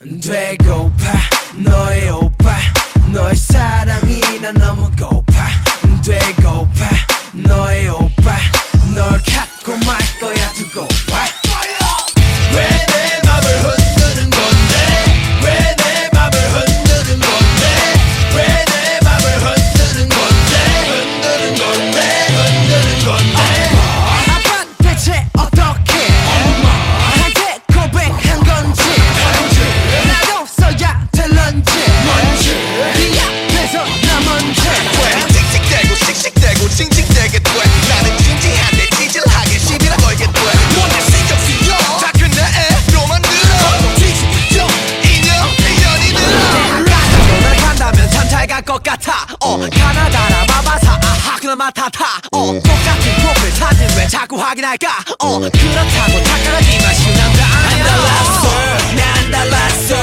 Dwego pa. 타타타. 어 예. 똑같은 프로필 사진 왜 자꾸 확인할까? 어 예. 그렇다고 탁하지만 신남자 아니야 달랐어. 난 달랐어.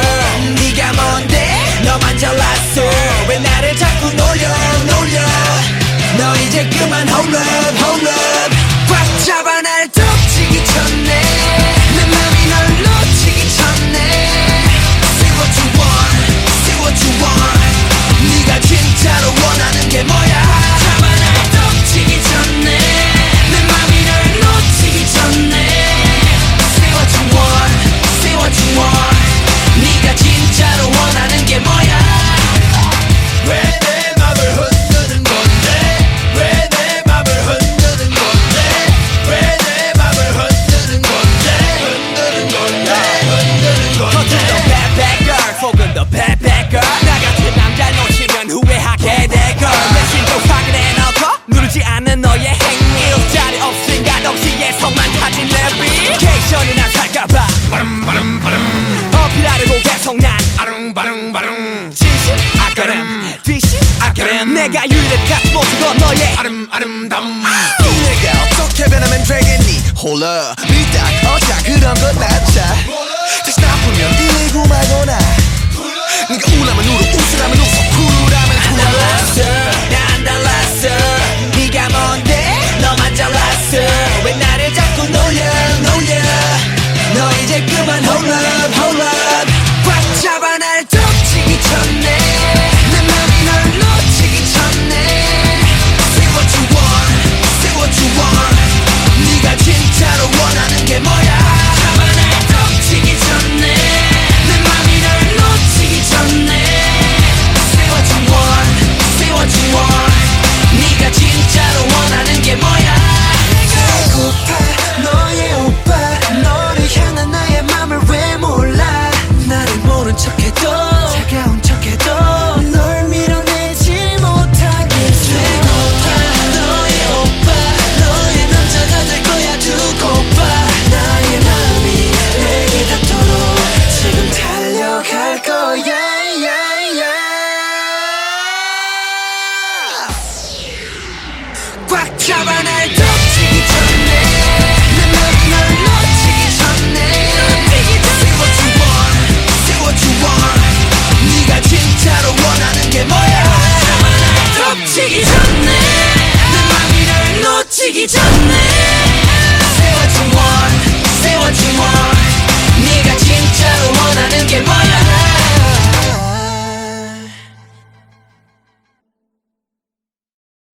네가 뭔데? 너만 잘났어. 왜 나를 자꾸 놀려 놀려? 너 이제 그만 홀라 같은 모습은 너의 아름 아름다움. 내가 어떻게 변하면 되겠니? 홀라 밀당 어차 그런 건 낫자 다시 나쁘면